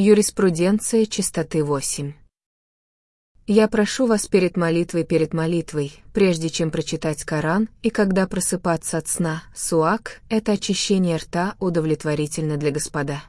Юриспруденция чистоты 8. Я прошу вас перед молитвой перед молитвой, прежде чем прочитать Коран, и когда просыпаться от сна, суак — это очищение рта удовлетворительно для господа.